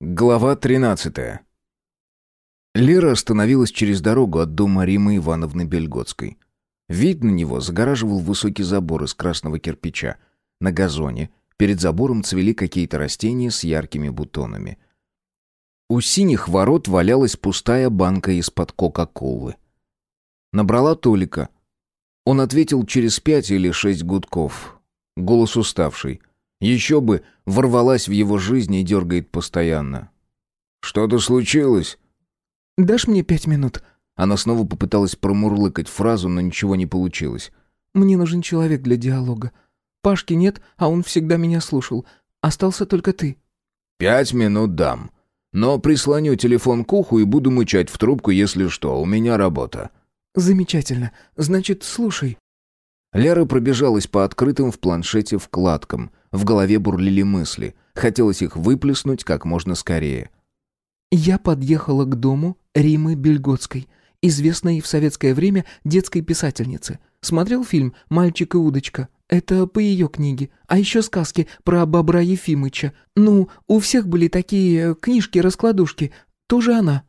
Глава 13. Лера остановилась через дорогу от дома Римы Ивановны Бельготской. Вид на него загораживал высокий забор из красного кирпича. На газоне перед забором цвели какие-то растения с яркими бутонами. У синих ворот валялась пустая банка из-под Кока-Колы. Набрала Толика. Он ответил через пять или шесть гудков. Голос уставший. Еще бы, ворвалась в его жизнь и дергает постоянно. «Что-то случилось?» «Дашь мне пять минут?» Она снова попыталась промурлыкать фразу, но ничего не получилось. «Мне нужен человек для диалога. Пашки нет, а он всегда меня слушал. Остался только ты». «Пять минут дам. Но прислоню телефон к уху и буду мычать в трубку, если что. У меня работа». «Замечательно. Значит, слушай». Лера пробежалась по открытым в планшете вкладкам. В голове бурлили мысли. Хотелось их выплеснуть как можно скорее. «Я подъехала к дому Римы Бельготской, известной в советское время детской писательницы. Смотрел фильм «Мальчик и удочка». Это по ее книге. А еще сказки про бобра Ефимыча. Ну, у всех были такие э, книжки-раскладушки. Тоже она».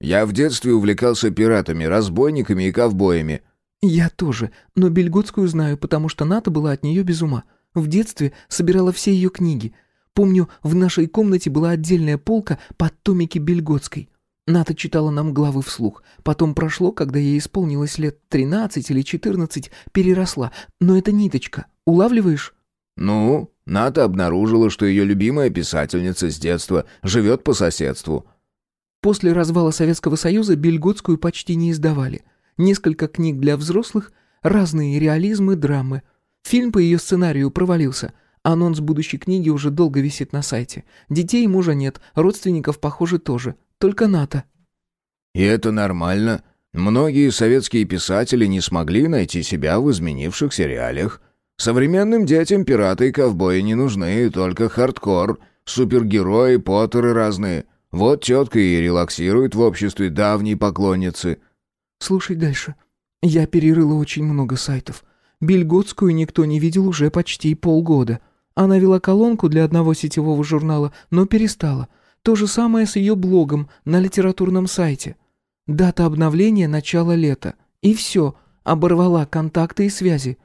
«Я в детстве увлекался пиратами, разбойниками и ковбоями». «Я тоже, но Бельготскую знаю, потому что Ната была от нее без ума. В детстве собирала все ее книги. Помню, в нашей комнате была отдельная полка под томики Бельготской. Ната читала нам главы вслух. Потом прошло, когда ей исполнилось лет 13 или 14, переросла. Но это ниточка. Улавливаешь? Ну, Ната обнаружила, что ее любимая писательница с детства живет по соседству. После развала Советского Союза Бельготскую почти не издавали. Несколько книг для взрослых, разные реализмы, драмы. Фильм по ее сценарию провалился. Анонс будущей книги уже долго висит на сайте. Детей и мужа нет, родственников, похоже, тоже. Только НАТО. И это нормально. Многие советские писатели не смогли найти себя в изменившихся реалиях. Современным детям пираты и ковбои не нужны, только хардкор, супергерои, поттеры разные. Вот тетка и релаксирует в обществе давней поклонницы. Слушай дальше. Я перерыла очень много сайтов. Бельготскую никто не видел уже почти полгода. Она вела колонку для одного сетевого журнала, но перестала. То же самое с ее блогом на литературном сайте. Дата обновления – начало лета. И все, оборвала контакты и связи.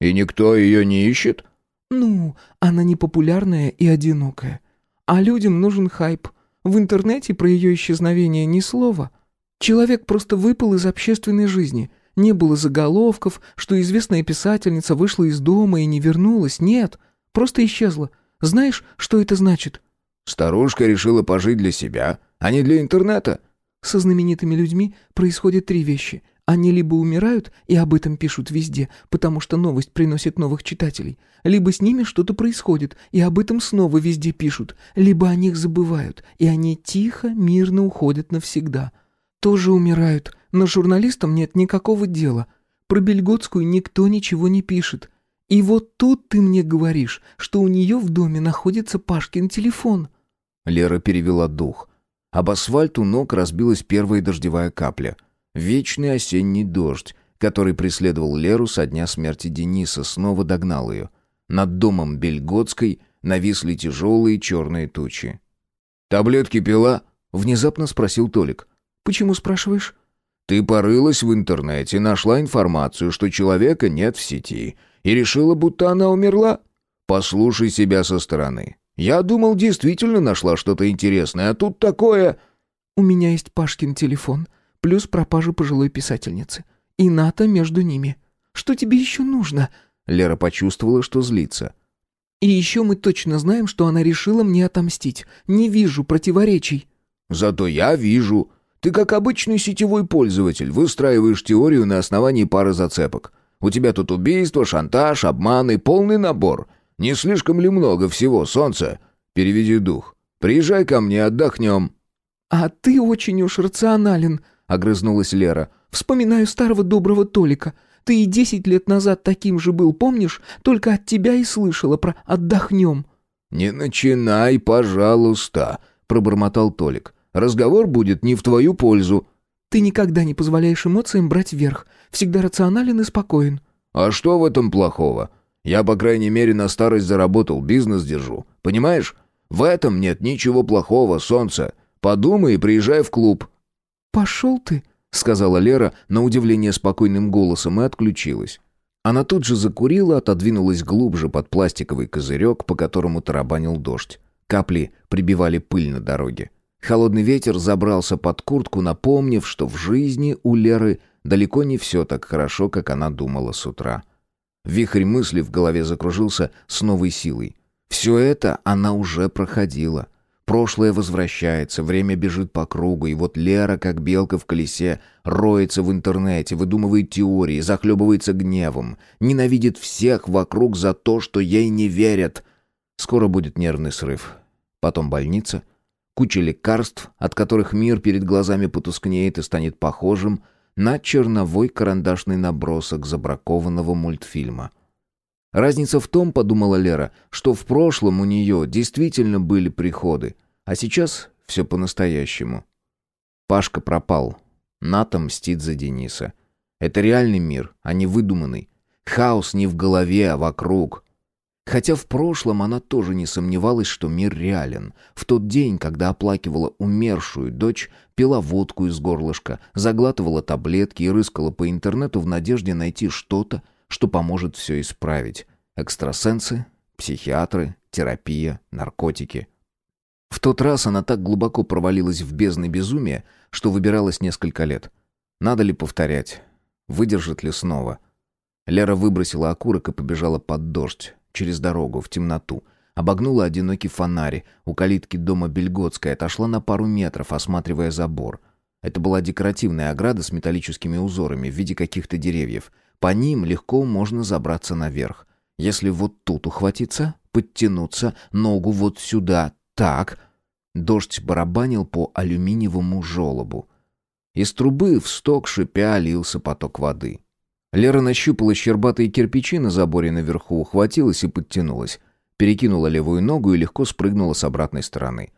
«И никто ее не ищет?» «Ну, она непопулярная и одинокая. А людям нужен хайп. В интернете про ее исчезновение ни слова. Человек просто выпал из общественной жизни – не было заголовков, что известная писательница вышла из дома и не вернулась. Нет, просто исчезла. Знаешь, что это значит? Старушка решила пожить для себя, а не для интернета. Со знаменитыми людьми происходят три вещи. Они либо умирают и об этом пишут везде, потому что новость приносит новых читателей, либо с ними что-то происходит, и об этом снова везде пишут, либо о них забывают, и они тихо, мирно уходят навсегда. Тоже умирают, но журналистам нет никакого дела. Про Бельготскую никто ничего не пишет. И вот тут ты мне говоришь, что у нее в доме находится Пашкин телефон». Лера перевела дух. Об асфальт у ног разбилась первая дождевая капля. Вечный осенний дождь, который преследовал Леру со дня смерти Дениса, снова догнал ее. Над домом Бельготской нависли тяжелые черные тучи. «Таблетки пила?» — внезапно спросил Толик. «Почему спрашиваешь?» Ты порылась в интернете, нашла информацию, что человека нет в сети, и решила, будто она умерла? Послушай себя со стороны. Я думал, действительно нашла что-то интересное, а тут такое... У меня есть Пашкин телефон, плюс пропажа пожилой писательницы. И НАТО между ними. Что тебе еще нужно?» Лера почувствовала, что злится. «И еще мы точно знаем, что она решила мне отомстить. Не вижу противоречий». «Зато я вижу. Ты как обычный сетевой пользователь выстраиваешь теорию на основании пары зацепок. У тебя тут убийство, шантаж, обманы, полный набор. Не слишком ли много всего, солнце? Переведи дух. Приезжай ко мне, отдохнем». «А ты очень уж рационален», — огрызнулась Лера. «Вспоминаю старого доброго Толика. Ты и десять лет назад таким же был, помнишь? Только от тебя и слышала про «отдохнем». «Не начинай, пожалуйста», — пробормотал Толик. Разговор будет не в твою пользу». «Ты никогда не позволяешь эмоциям брать верх. Всегда рационален и спокоен». «А что в этом плохого? Я, по крайней мере, на старость заработал, бизнес держу. Понимаешь? В этом нет ничего плохого, солнце. Подумай и приезжай в клуб». «Пошел ты», — сказала Лера на удивление спокойным голосом и отключилась. Она тут же закурила, отодвинулась глубже под пластиковый козырек, по которому тарабанил дождь. Капли прибивали пыль на дороге. Холодный ветер забрался под куртку, напомнив, что в жизни у Леры далеко не все так хорошо, как она думала с утра. Вихрь мысли в голове закружился с новой силой. Все это она уже проходила. Прошлое возвращается, время бежит по кругу, и вот Лера, как белка в колесе, роется в интернете, выдумывает теории, захлебывается гневом, ненавидит всех вокруг за то, что ей не верят. Скоро будет нервный срыв. Потом больница, куча лекарств, от которых мир перед глазами потускнеет и станет похожим на черновой карандашный набросок забракованного мультфильма. Разница в том, подумала Лера, что в прошлом у нее действительно были приходы, а сейчас все по-настоящему. Пашка пропал. Ната мстит за Дениса. Это реальный мир, а не выдуманный. Хаос не в голове, а вокруг. Хотя в прошлом она тоже не сомневалась, что мир реален. В тот день, когда оплакивала умершую дочь, пила водку из горлышка, заглатывала таблетки и рыскала по интернету в надежде найти что-то, что поможет все исправить. Экстрасенсы, психиатры, терапия, наркотики. В тот раз она так глубоко провалилась в бездны безумия, что выбиралась несколько лет. Надо ли повторять? Выдержит ли снова? Лера выбросила окурок и побежала под дождь, через дорогу, в темноту. Обогнула одинокий фонарь, у калитки дома Бельготской, отошла на пару метров, осматривая забор. Это была декоративная ограда с металлическими узорами в виде каких-то деревьев — по ним легко можно забраться наверх. Если вот тут ухватиться, подтянуться, ногу вот сюда, так... Дождь барабанил по алюминиевому желобу. Из трубы в сток шипя лился поток воды. Лера нащупала щербатые кирпичи на заборе наверху, ухватилась и подтянулась. Перекинула левую ногу и легко спрыгнула с обратной стороны.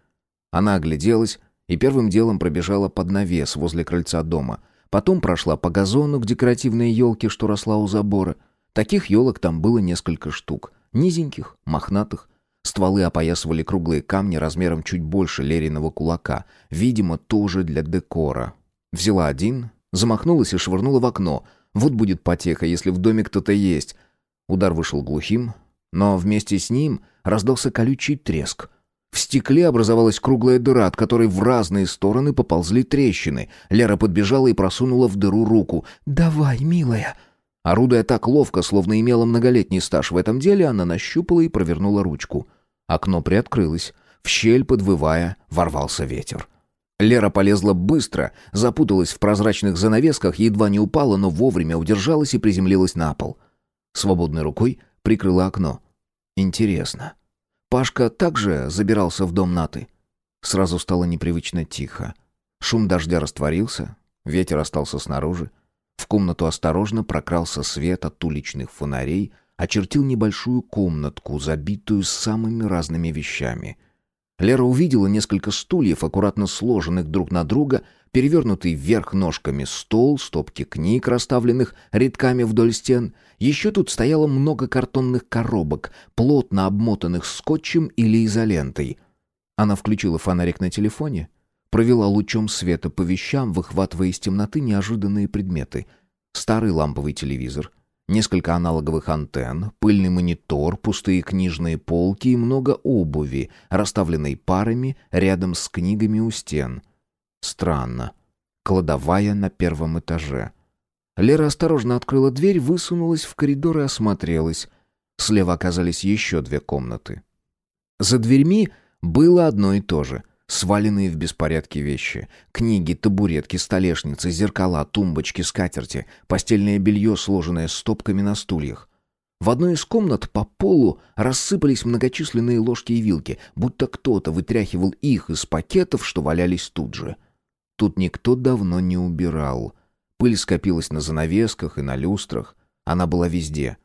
Она огляделась и первым делом пробежала под навес возле крыльца дома. Потом прошла по газону к декоративной елке, что росла у забора. Таких елок там было несколько штук. Низеньких, мохнатых. Стволы опоясывали круглые камни размером чуть больше Лериного кулака. Видимо, тоже для декора. Взяла один, замахнулась и швырнула в окно. Вот будет потеха, если в доме кто-то есть. Удар вышел глухим, но вместе с ним раздался колючий треск — в стекле образовалась круглая дыра, от которой в разные стороны поползли трещины. Лера подбежала и просунула в дыру руку. «Давай, милая!» Орудуя так ловко, словно имела многолетний стаж в этом деле, она нащупала и провернула ручку. Окно приоткрылось. В щель, подвывая, ворвался ветер. Лера полезла быстро, запуталась в прозрачных занавесках, едва не упала, но вовремя удержалась и приземлилась на пол. Свободной рукой прикрыла окно. «Интересно, Пашка также забирался в дом Наты. Сразу стало непривычно тихо. Шум дождя растворился, ветер остался снаружи. В комнату осторожно прокрался свет от уличных фонарей, очертил небольшую комнатку, забитую самыми разными вещами. Лера увидела несколько стульев, аккуратно сложенных друг на друга, перевернутый вверх ножками стол, стопки книг, расставленных рядками вдоль стен. Еще тут стояло много картонных коробок, плотно обмотанных скотчем или изолентой. Она включила фонарик на телефоне, провела лучом света по вещам, выхватывая из темноты неожиданные предметы. Старый ламповый телевизор, несколько аналоговых антенн, пыльный монитор, пустые книжные полки и много обуви, расставленной парами рядом с книгами у стен — Странно. Кладовая на первом этаже. Лера осторожно открыла дверь, высунулась в коридор и осмотрелась. Слева оказались еще две комнаты. За дверьми было одно и то же. Сваленные в беспорядке вещи. Книги, табуретки, столешницы, зеркала, тумбочки, скатерти, постельное белье, сложенное стопками на стульях. В одной из комнат по полу рассыпались многочисленные ложки и вилки, будто кто-то вытряхивал их из пакетов, что валялись тут же. — Тут никто давно не убирал. Пыль скопилась на занавесках и на люстрах. Она была везде.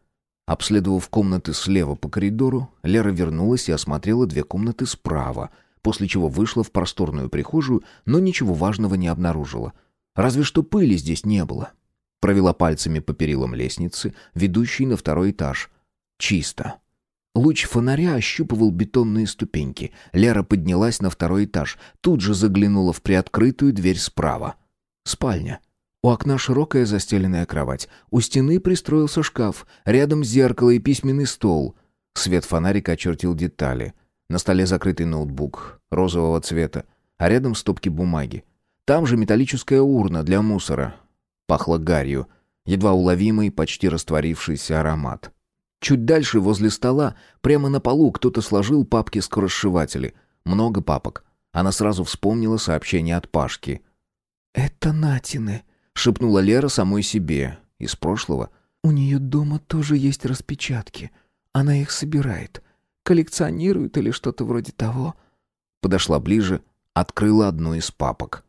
Обследовав комнаты слева по коридору, Лера вернулась и осмотрела две комнаты справа, после чего вышла в просторную прихожую, но ничего важного не обнаружила. Разве что пыли здесь не было. Провела пальцами по перилам лестницы, ведущей на второй этаж. Чисто. Луч фонаря ощупывал бетонные ступеньки. Лера поднялась на второй этаж, тут же заглянула в приоткрытую дверь справа. Спальня. У окна широкая застеленная кровать. У стены пристроился шкаф. Рядом зеркало и письменный стол. Свет фонарика очертил детали. На столе закрытый ноутбук розового цвета, а рядом стопки бумаги. Там же металлическая урна для мусора. Пахло гарью. Едва уловимый, почти растворившийся аромат. Чуть дальше, возле стола, прямо на полу кто-то сложил папки-скоросшиватели. Много папок. Она сразу вспомнила сообщение от Пашки. «Это Натины», — шепнула Лера самой себе. Из прошлого. «У нее дома тоже есть распечатки. Она их собирает. Коллекционирует или что-то вроде того». Подошла ближе, открыла одну из папок.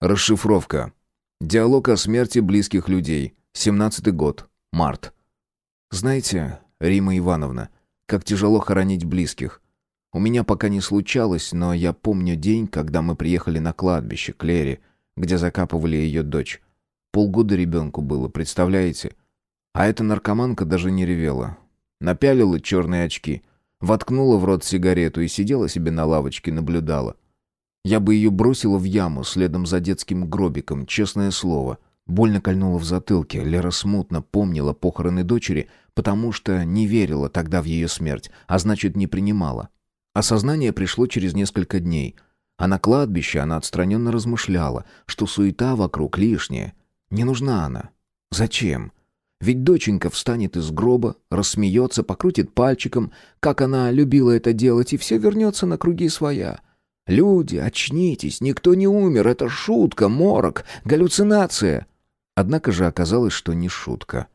Расшифровка. Диалог о смерти близких людей. Семнадцатый год. Март. Знаете, Рима Ивановна, как тяжело хоронить близких. У меня пока не случалось, но я помню день, когда мы приехали на кладбище к Лере, где закапывали ее дочь. Полгода ребенку было, представляете? А эта наркоманка даже не ревела. Напялила черные очки, воткнула в рот сигарету и сидела себе на лавочке, наблюдала. Я бы ее бросила в яму следом за детским гробиком, честное слово — Больно кольнуло в затылке. Лера смутно помнила похороны дочери, потому что не верила тогда в ее смерть, а значит, не принимала. Осознание пришло через несколько дней. А на кладбище она отстраненно размышляла, что суета вокруг лишняя. Не нужна она. Зачем? Ведь доченька встанет из гроба, рассмеется, покрутит пальчиком, как она любила это делать, и все вернется на круги своя. Люди, очнитесь, никто не умер, это шутка, морок, галлюцинация. Однако же оказалось, что не шутка.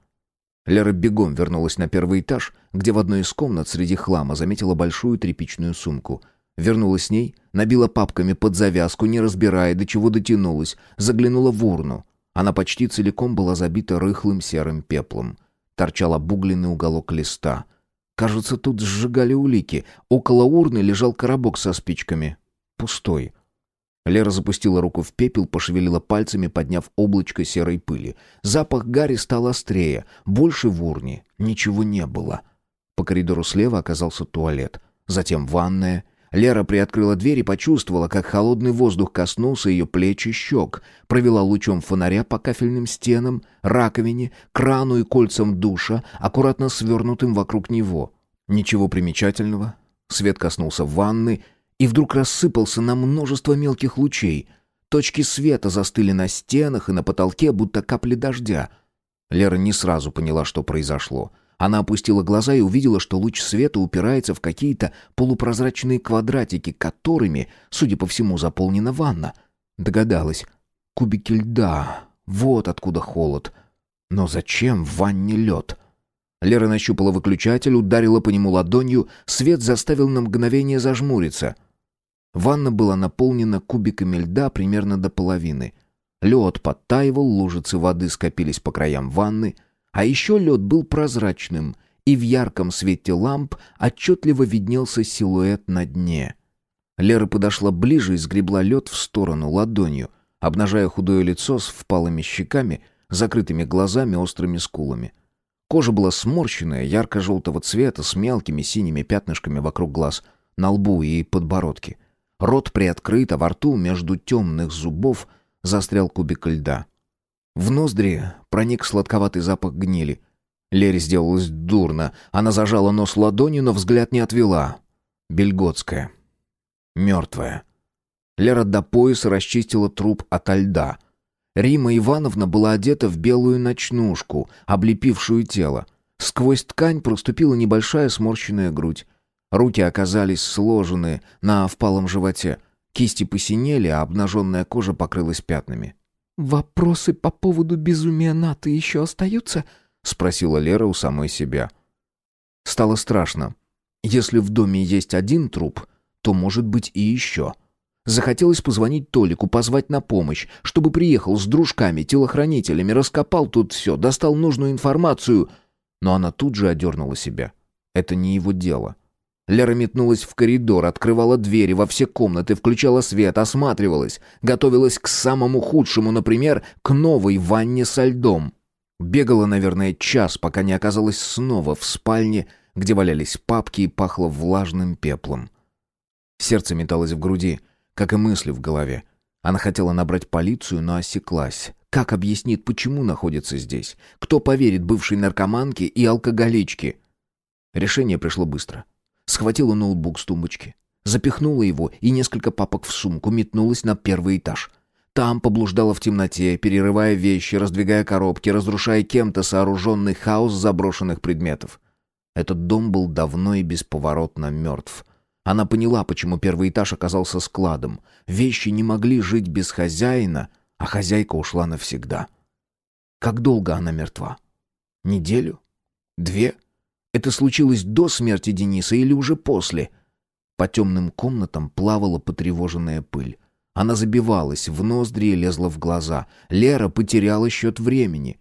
Лера бегом вернулась на первый этаж, где в одной из комнат среди хлама заметила большую тряпичную сумку. Вернулась с ней, набила папками под завязку, не разбирая, до чего дотянулась, заглянула в урну. Она почти целиком была забита рыхлым серым пеплом. Торчал обугленный уголок листа. Кажется, тут сжигали улики. Около урны лежал коробок со спичками. Пустой. Лера запустила руку в пепел, пошевелила пальцами, подняв облачко серой пыли. Запах гари стал острее. Больше в урне ничего не было. По коридору слева оказался туалет. Затем ванная. Лера приоткрыла дверь и почувствовала, как холодный воздух коснулся ее плеч и щек. Провела лучом фонаря по кафельным стенам, раковине, крану и кольцам душа, аккуратно свернутым вокруг него. Ничего примечательного. Свет коснулся ванны, и вдруг рассыпался на множество мелких лучей. Точки света застыли на стенах и на потолке, будто капли дождя. Лера не сразу поняла, что произошло. Она опустила глаза и увидела, что луч света упирается в какие-то полупрозрачные квадратики, которыми, судя по всему, заполнена ванна. Догадалась. Кубики льда. Вот откуда холод. Но зачем в ванне лед? Лера нащупала выключатель, ударила по нему ладонью, свет заставил на мгновение зажмуриться. Ванна была наполнена кубиками льда примерно до половины. Лед подтаивал, лужицы воды скопились по краям ванны, а еще лед был прозрачным, и в ярком свете ламп отчетливо виднелся силуэт на дне. Лера подошла ближе и сгребла лед в сторону ладонью, обнажая худое лицо с впалыми щеками, закрытыми глазами, острыми скулами. Кожа была сморщенная, ярко-желтого цвета, с мелкими синими пятнышками вокруг глаз, на лбу и подбородке. Рот приоткрыт, а во рту между темных зубов застрял кубик льда. В ноздри проник сладковатый запах гнили. Лере сделалось дурно. Она зажала нос ладонью, но взгляд не отвела. Бельготская. Мертвая. Лера до пояса расчистила труп ото льда. Рима Ивановна была одета в белую ночнушку, облепившую тело. Сквозь ткань проступила небольшая сморщенная грудь. Руки оказались сложены на впалом животе. Кисти посинели, а обнаженная кожа покрылась пятнами. «Вопросы по поводу безумия Наты еще остаются?» — спросила Лера у самой себя. Стало страшно. Если в доме есть один труп, то может быть и еще. Захотелось позвонить Толику, позвать на помощь, чтобы приехал с дружками, телохранителями, раскопал тут все, достал нужную информацию. Но она тут же одернула себя. Это не его дело. Лера метнулась в коридор, открывала двери во все комнаты, включала свет, осматривалась, готовилась к самому худшему, например, к новой ванне со льдом. Бегала, наверное, час, пока не оказалась снова в спальне, где валялись папки и пахло влажным пеплом. Сердце металось в груди, как и мысли в голове. Она хотела набрать полицию, но осеклась. Как объяснит, почему находится здесь? Кто поверит бывшей наркоманке и алкоголичке? Решение пришло быстро. Схватила ноутбук с тумбочки, запихнула его и несколько папок в сумку, метнулась на первый этаж. Там поблуждала в темноте, перерывая вещи, раздвигая коробки, разрушая кем-то сооруженный хаос заброшенных предметов. Этот дом был давно и бесповоротно мертв. Она поняла, почему первый этаж оказался складом. Вещи не могли жить без хозяина, а хозяйка ушла навсегда. Как долго она мертва? Неделю? Две? Это случилось до смерти Дениса или уже после? По темным комнатам плавала потревоженная пыль. Она забивалась в ноздри и лезла в глаза. Лера потеряла счет времени.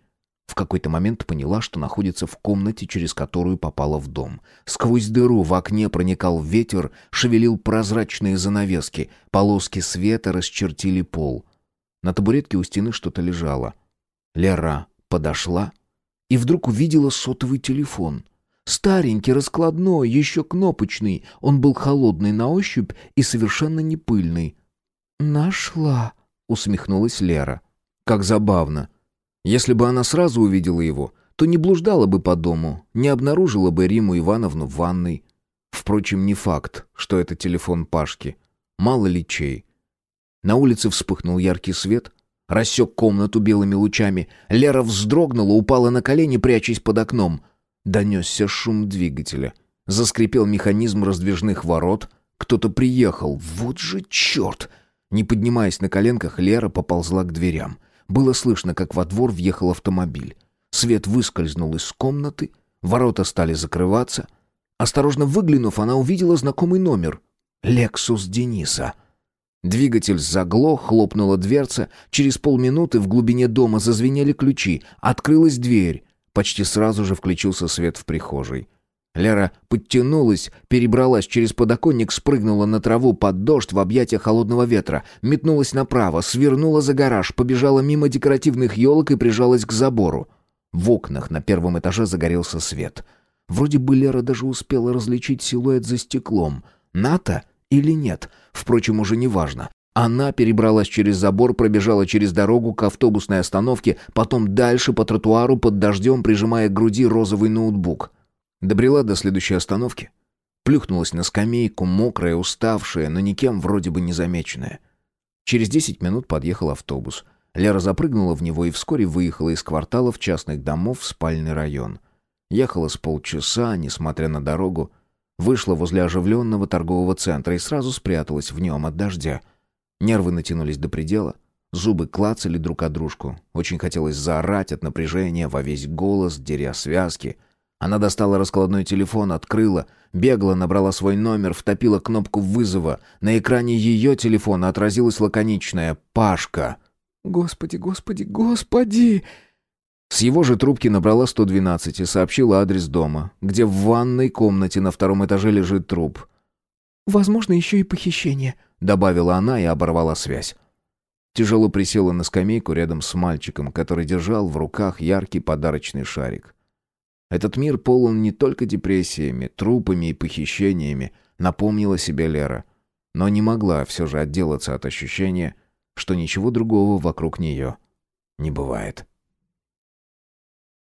В какой-то момент поняла, что находится в комнате, через которую попала в дом. Сквозь дыру в окне проникал ветер, шевелил прозрачные занавески, полоски света расчертили пол. На табуретке у стены что-то лежало. Лера подошла и вдруг увидела сотовый телефон. Старенький, раскладной, еще кнопочный. Он был холодный на ощупь и совершенно не пыльный. «Нашла», — усмехнулась Лера. «Как забавно. Если бы она сразу увидела его, то не блуждала бы по дому, не обнаружила бы Риму Ивановну в ванной. Впрочем, не факт, что это телефон Пашки. Мало ли чей. На улице вспыхнул яркий свет, рассек комнату белыми лучами. Лера вздрогнула, упала на колени, прячась под окном. Донесся шум двигателя. Заскрипел механизм раздвижных ворот. Кто-то приехал. Вот же черт! Не поднимаясь на коленках, Лера поползла к дверям. Было слышно, как во двор въехал автомобиль. Свет выскользнул из комнаты, ворота стали закрываться. Осторожно выглянув, она увидела знакомый номер. «Лексус Дениса». Двигатель заглох, хлопнула дверца. Через полминуты в глубине дома зазвенели ключи. Открылась дверь. Почти сразу же включился свет в прихожей. Лера подтянулась, перебралась через подоконник, спрыгнула на траву под дождь в объятия холодного ветра, метнулась направо, свернула за гараж, побежала мимо декоративных елок и прижалась к забору. В окнах на первом этаже загорелся свет. Вроде бы Лера даже успела различить силуэт за стеклом. Ната или нет? Впрочем, уже не важно. Она перебралась через забор, пробежала через дорогу к автобусной остановке, потом дальше по тротуару под дождем, прижимая к груди розовый ноутбук. Добрела до следующей остановки. Плюхнулась на скамейку, мокрая, уставшая, но никем вроде бы не замеченная. Через десять минут подъехал автобус. Лера запрыгнула в него и вскоре выехала из кварталов частных домов в спальный район. Ехала с полчаса, несмотря на дорогу, Вышла возле оживленного торгового центра и сразу спряталась в нем от дождя. Нервы натянулись до предела. Зубы клацали друг от дружку. Очень хотелось заорать от напряжения во весь голос, деря связки. Она достала раскладной телефон, открыла, бегло набрала свой номер, втопила кнопку вызова. На экране ее телефона отразилась лаконичная «Пашка». «Господи, господи, господи!» С его же трубки набрала 112 и сообщила адрес дома, где в ванной комнате на втором этаже лежит труп. «Возможно, еще и похищение», — добавила она и оборвала связь. Тяжело присела на скамейку рядом с мальчиком, который держал в руках яркий подарочный шарик. Этот мир полон не только депрессиями, трупами и похищениями, напомнила себе Лера, но не могла все же отделаться от ощущения, что ничего другого вокруг нее не бывает.